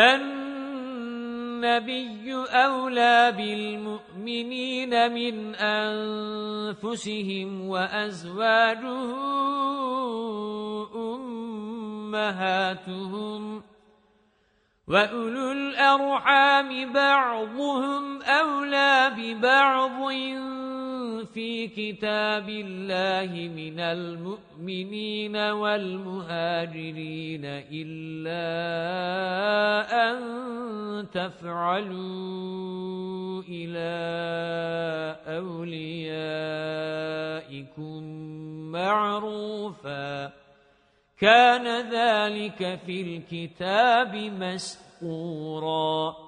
النَّبِيُّ أَوْلَى بِالْمُؤْمِنِينَ مِنْ أَنفُسِهِمْ وَأَزْوَاجُهُ أُمَّهَاتُهُمْ وَأُولُو الْأَرْحَامِ بَعْضُهُمْ أَوْلَى بِبَعْضٍ فِي كِتَابِ اللَّهِ مِنَ الْمُؤْمِنِينَ وَالْمُهَاجِرِينَ إِلَّا أَن تَفْعَلُوا إِلَى أَوْلِيَائِكُمْ مَعْرُوفًا. كَانَ ذَلِكَ فِي الْكِتَابِ مَسْطُورًا.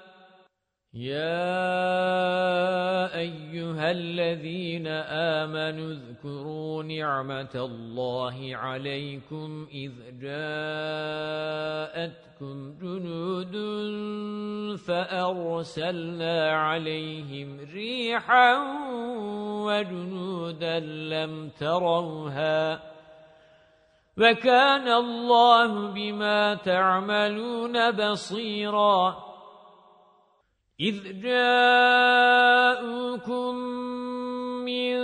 يَا أَيُّهَا الَّذِينَ آمَنُوا اذْكُرُوا نِعْمَةَ اللَّهِ عَلَيْكُمْ إِذْ جَاءَتْكُمْ جُنُودٌ فَأَرْسَلْنَا عَلَيْهِمْ رِيحًا وَجُنُودًا لَّمْ تَرَوْهَا وَكَانَ اللَّهُ بِمَا تَعْمَلُونَ بَصِيرًا إِذْ جَاءُوكُم مِّن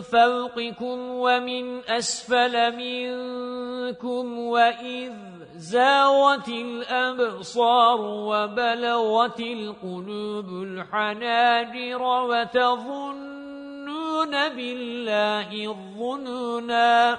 فَوْقِكُمْ وَمِنْ أَسْفَلَ مِنكُمْ وَإِذْ زَاغَتِ الْأَبْصَارُ وَبَلَغَتِ الْقُلُوبُ الْحَنَاجِرَ وَتَظُنُّونَ بِاللَّهِ الظُّنُونَا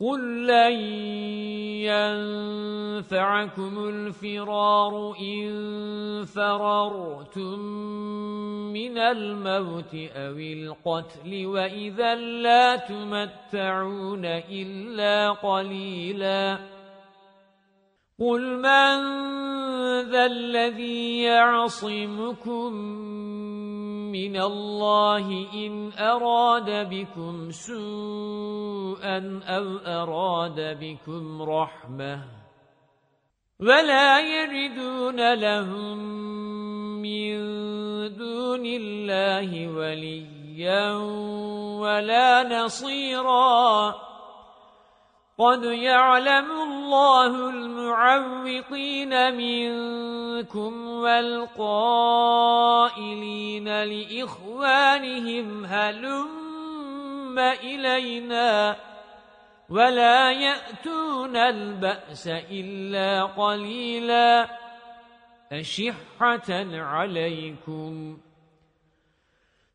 قُل لَّن يَنفَعَكُمُ الْفِرَارُ إِن فَرَرْتُم مِّنَ الْمَوْتِ أَوِ الْقَتْلِ وَإِذًا لَّا تُمَتَّعُونَ إِلَّا قَلِيلًا قُلْ مَن ذَا الَّذِي يَعْصِمُكُم مِّنَ اللَّهِ إِنْ أَرَادَ بِكُمْ سُوءًا أَوْ أَرَادَ بِكُمْ رَحْمَةً وَلَا يَجِدُونَ لَهُم مِّن دُونِ اللَّهِ وَلِيًّا وَلَا نَصِيرًا قَدْ يَعْلَمُ اللَّهُ الْمُعَوِّقِينَ مِنكُمْ وَالْقَائِلِينَ لِإِخْوَانِهِمْ هَلُمَّ إِلَيْنَا وَلَا يَأْتُونَ الْبَأْسَ إِلَّا قَلِيلًا أَشِحَّةً عَلَيْكُمْ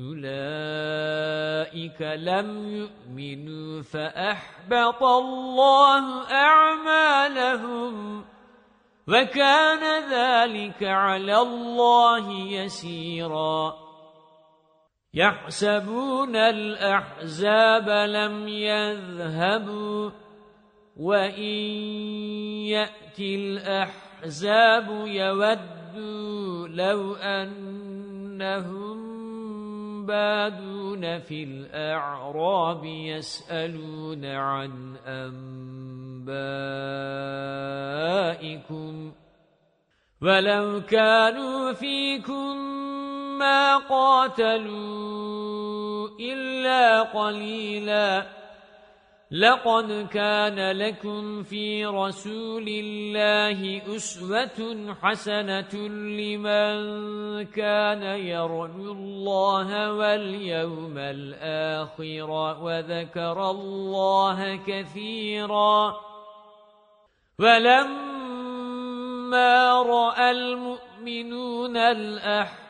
أُولَئِكَ لَمْ يُؤْمِنُوا فَأَحْبَطَ اللَّهُ أَعْمَالَهُمْ وَكَانَ ذَلِكَ عَلَى اللَّهِ يَسِيرًا. يَحْسَبُونَ الْأَحْزَابَ لَمْ يَذْهَبُوا وَإِنْ يَأْتِ الْأَحْزَابُ يَوَدُّوا لَوْ أَنَّهُمْ بادون في الأعراب يسألون عن أنبائكم ولو كانوا فيكم ما قاتلوا إلا قليلاً لَقَدْ كَانَ لَكُمْ فِي رَسُولِ اللَّهِ أُسْوَةٌ حَسَنَةٌ لِمَنْ كَانَ يَرْجُو اللَّهَ وَالْيَوْمَ الْآخِرَ وَذَكَرَ اللَّهَ كَثِيرًا. وَلَمَّا رَأَى الْمُؤْمِنُونَ الْأَحْزَابَ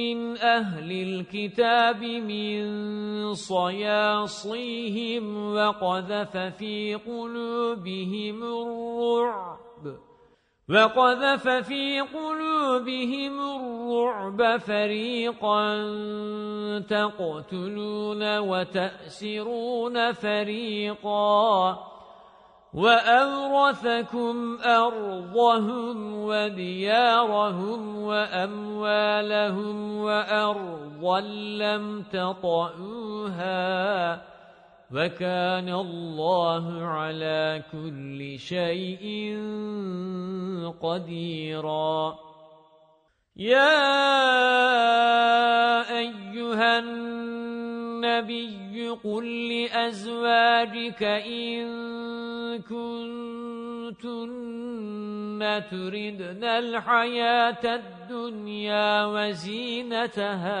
مِنْ أَهْلِ الْكِتَابِ مِنْ صَيَاصِيهِمْ وَقَذَفَ فِي قُلُوبِهِمُ الرُّعْبَ وَقَذَفَ فِي قُلُوبِهِمُ الرُّعْبَ فَرِيقًا تَقْتُلُونَ وَتَأْسِرُونَ فَرِيقًا. وَأَوْرَثَكُمْ أَرْضَهُمْ وَدِيَارَهُمْ وَأَمْوَالَهُمْ وَأَرْضًا لَّمْ تَطَئُوهَا وَكَانَ اللَّهُ عَلَى كُلِّ شَيْءٍ قَدِيرًا. يَا أَيُّهَا النَّبِيُّ قُل لِّأَزْوَاجِكَ إِن كنتن تردن الحياة الدنيا وزينتها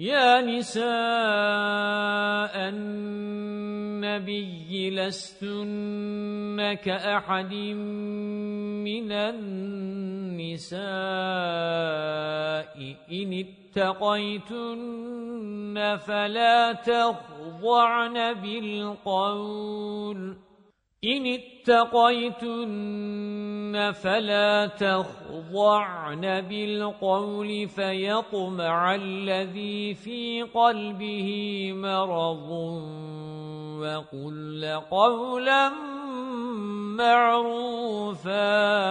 يا نساء النبي لستن كأحد من النساء. إن اتقيتن فلا تخضعن بالقول. إن اتقيتن فلا تخضعن بالقول فيطمع الذي في قلبه مرض وقل قولا معروفا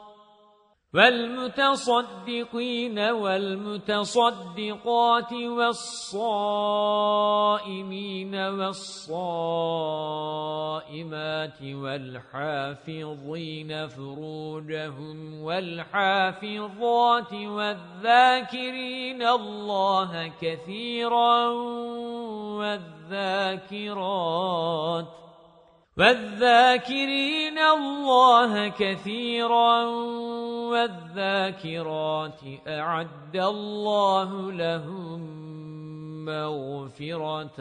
والمتصدقين والمتصدقات والصائمين والصائمات والحافظين فروجهم والحافظات والذاكرين الله كثيرا والذاكرات وَالذَّاكِرِينَ اللَّهَ كَثِيرًا وَالذَّاكِرَاتِ أَعَدَّ اللَّهُ لَهُم مَّغْفِرَةً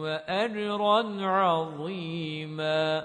وَأَجْرًا عَظِيمًا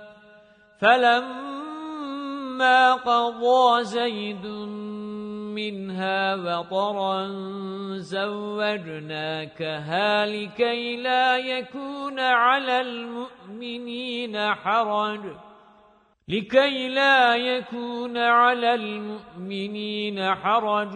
فَلَمَّا قَضَى زَيْدٌ مِنْهَا وَطَرًا زَوَّجْنَاكَهَا لِكَيْ لَا يَكُونَ عَلَى الْمُؤْمِنِينَ حَرَجٌ. لِكَيْ لَا يَكُونَ عَلَى الْمُؤْمِنِينَ حَرَجٌ.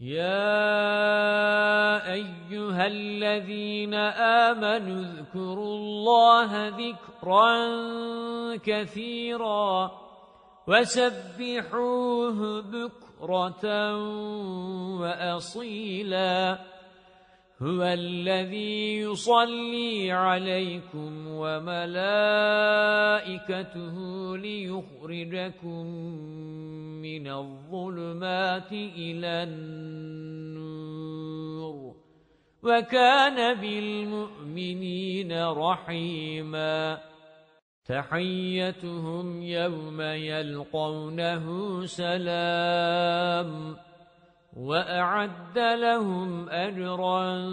يَا أَيُّهَا الَّذِينَ آمَنُوا اذْكُرُوا اللَّهَ ذِكْرًا كَثِيرًا وَسَبِّحُوهُ بُكْرَةً وَأَصِيلًا هُوَ الَّذِي يُصَلِّي عَلَيْكُمْ وَمَلَائِكَتُهُ لِيُخْرِجَكُم مِّنَ الظُّلُمَاتِ إِلَى النُّورِ وَكَانَ بِالْمُؤْمِنِينَ رَحِيمًا. تَحِيَّتُهُمْ يَوْمَ يَلْقَوْنَهُ سَلَامٌ. وَأَعَدَّ لَهُمْ أَجْرًا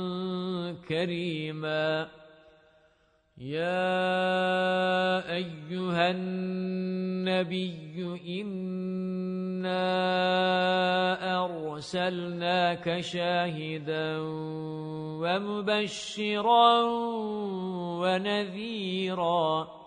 كَرِيمًا. يَا أَيُّهَا النَّبِيُّ إِنَّا أَرْسَلْنَاكَ شَاهِدًا وَمُبَشِّرًا وَنَذِيرًا.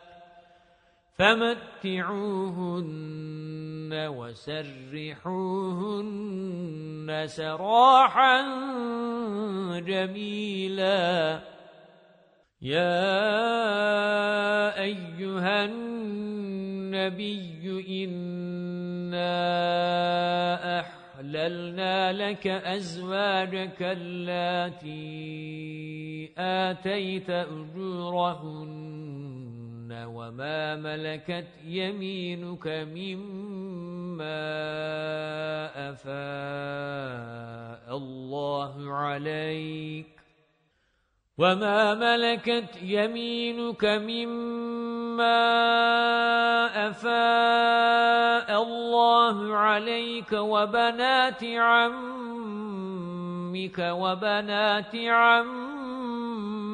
فَمَتِّعُوهُنَّ وَسَرِّحُوهُنَّ سَرَاحًا جَمِيلًا. يَا أَيُّهَا النَّبِيُّ إِنَّا أَحْلَلْنَا لَكَ أَزْوَاجَكَ اللَّاتِي آتَيْتَ أُجُورَهُنَّ وَمَا مَلَكَتْ يَمِينُكَ مِمَّا أَفَاءَ اللَّهُ عَلَيْكَ. وَمَا مَلَكَتْ يَمِينُكَ مِمَّا أَفَاءَ اللَّهُ عَلَيْكَ. وَبَنَاتِ عَمِّكَ وَبَنَاتِ عَمِّكَ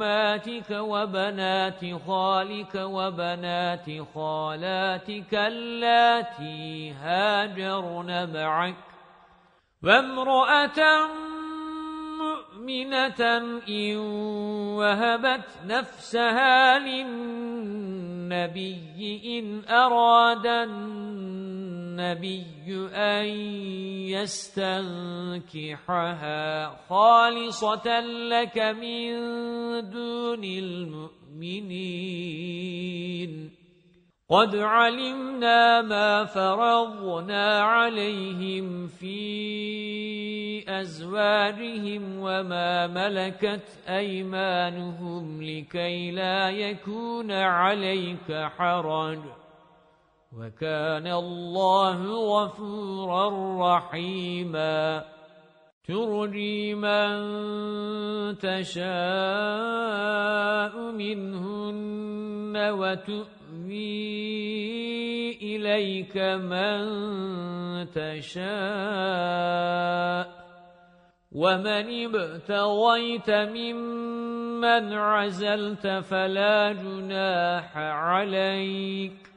عماتك وبنات خالك وبنات خالاتك اللاتي هاجرن معك وامرأة مؤمنة إن وهبت نفسها للنبي إن أراد النبي أن يستنكحها خالصة لك من دون المؤمنين. قد علمنا ما فرضنا عليهم في أزواجهم وما ملكت أيمانهم لكي لا يكون عليك حرج. وَكَانَ اللَّهُ غَفُورًا رَّحِيمًا. تُرْجِي مَن تَشَاءُ مِنْهُنَّ وَتُؤْوِي إِلَيْكَ مَن تَشَاءُ. وَمَنِ ابْتَغَيْتَ مِمَّنْ عَزَلْتَ فَلَا جُنَاحَ عَلَيْكَ.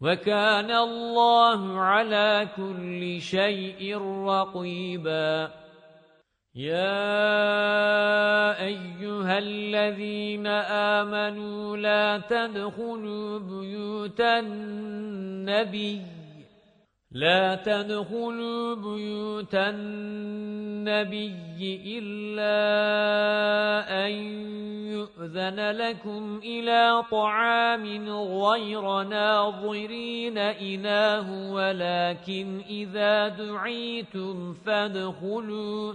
وَكَانَ اللَّهُ عَلَى كُلِّ شَيْءٍ رَقِيبًا. يَا أَيُّهَا الَّذِينَ آمَنُوا لَا تَدْخُلُوا بُيُوتَ النَّبِيِّ لا تدخلوا بيوت النبي إلا أن يؤذن لكم إلى طعام غير ناظرين إله ولكن إذا دعيتم فادخلوا.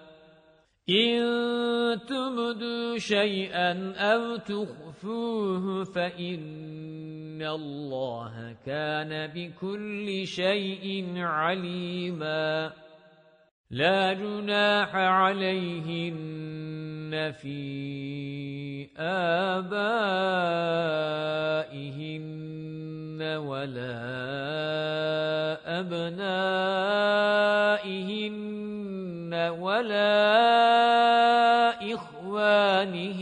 إِن تُبْدُوا شَيْئًا أَوْ تُخْفُوهُ فَإِنَّ اللَّهَ كَانَ بِكُلِّ شَيْءٍ عَلِيمًا. لَا جُنَاحَ عَلَيْهِنَّ فِي آبَائِهِنَّ. وَلَا أَبْنَائِهِنَّ وَلَا إِخْوَانِهِنَّ.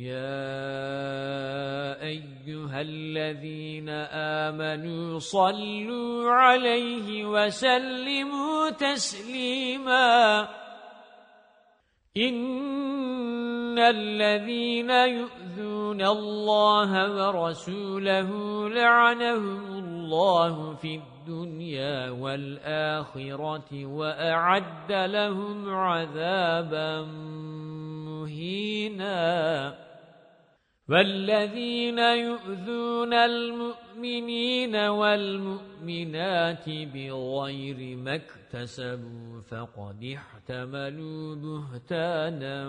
يَا أَيُّهَا الَّذِينَ آمَنُوا صَلُّوا عَلَيْهِ وَسَلِّمُوا تَسْلِيمًا إِنَّ الَّذِينَ يُؤْذُونَ اللَّهَ وَرَسُولَهُ لَعَنَهُمُ اللَّهُ فِي الدُّنْيَا وَالْآخِرَةِ وَأَعَدَّ لَهُمْ عَذَابًا مُهِينًا وَالَّذِينَ يُؤْذُونَ الْمُؤْمِنِينَ وَالْمُؤْمِنَاتِ بِغَيْرِ مَا اكْتَسَبُوا فَقَدِ احْتَمَلُوا بُهْتَانًا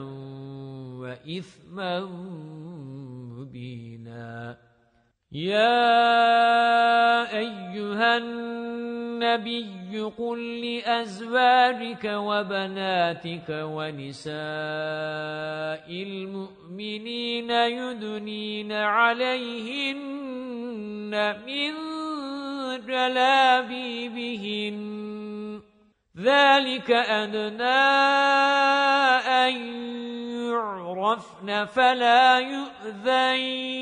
وَإِثْمًا مُبِينًا يَا أَيُّهَا النَّبِيُّ قُل لِّأَزْوَاجِكَ وَبَنَاتِكَ وَنِسَاءِ الْمُؤْمِنِينَ يُدْنِينَ عَلَيْهِنَّ مِن جَلَابِيبِهِنَّ ذَلِكَ أَدْنَى أَن يُعْرَفْنَ فَلَا يُؤْذَيْنَ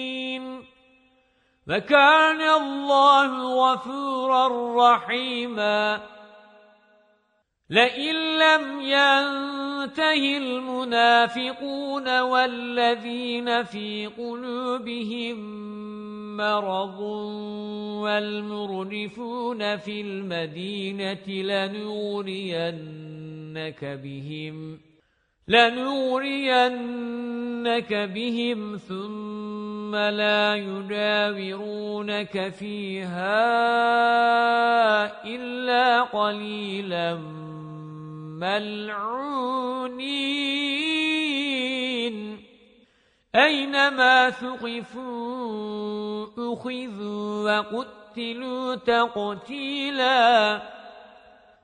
وَكَانَ اللَّهُ غَفُورًا رَّحِيمًا. لَئِن لَّمْ يَنْتَهِ ينتهي المنافقون والذين في قلوبهم مرض والمرنفون في المدينة لنورينك بهم. لنورينك بهم ثم لا يداورونك فيها إلا قليلا ملعونين. أينما ثقفوا أخذوا وقتلوا تقتيلا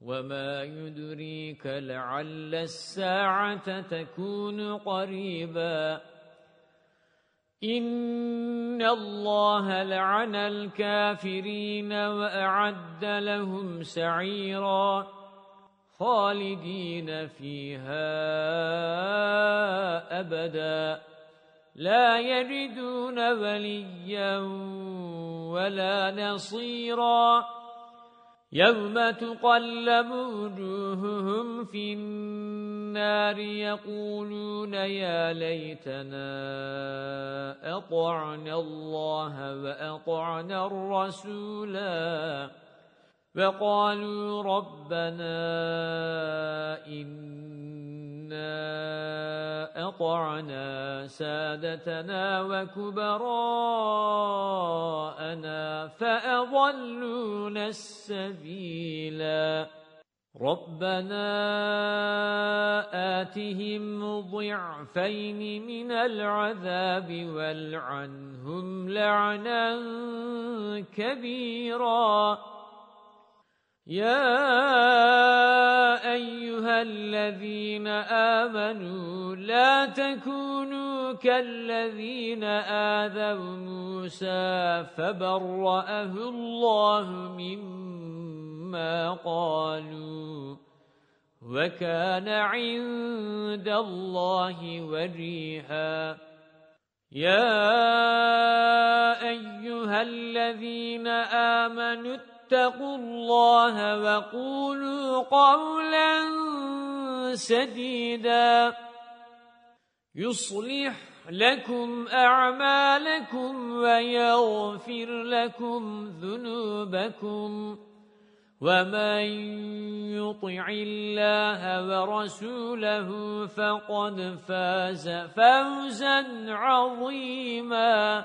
وَمَا يُدْرِيكَ لَعَلَّ السَّاعَةَ تَكُونُ قَرِيبًا إِنَّ اللَّهَ لَعَنَ الْكَافِرِينَ وَأَعَدَّ لَهُمْ سَعِيرًا خَالِدِينَ فِيهَا أَبَدًا لَا يَجِدُونَ وَلِيًّا وَلَا نَصِيرًا يَوْمَ تُقَلَّبُ وُجُوهُهُمْ فِي النَّارِ يَقُولُونَ يَا لَيْتَنَا أَطَعْنَا اللَّهَ وَأَطَعْنَا الرَّسُولَا وَقَالُوا رَبَّنَا إِنَّا أَطَعْنَا سَادَتَنَا وَكُبَرَاءَنَا فَأَضَلُّونَا السَّبِيلَا رَبَّنَا آتِهِمْ ضِعْفَيْنِ مِنَ الْعَذَابِ وَالْعَنْهُمْ لَعْنًا كَبِيرًا. يَا أَيُّهَا الَّذِينَ آمَنُوا لَا تَكُونُوا كَالَّذِينَ آذَوْا مُوسَى فَبَرَّأَهُ اللَّهُ مِمَّا قَالُوا وَكَانَ عِندَ اللَّهِ وَجِيهًا يَا أَيُّهَا الَّذِينَ آمَنُوا اتقوا الله وقولوا قولا سديدا. يصلح لكم أعمالكم ويغفر لكم ذنوبكم. وَمَن يُطِعِ اللَّهَ وَرَسُولَهُ فَقَدْ فَازَ فَوْزًا عَظِيمًا.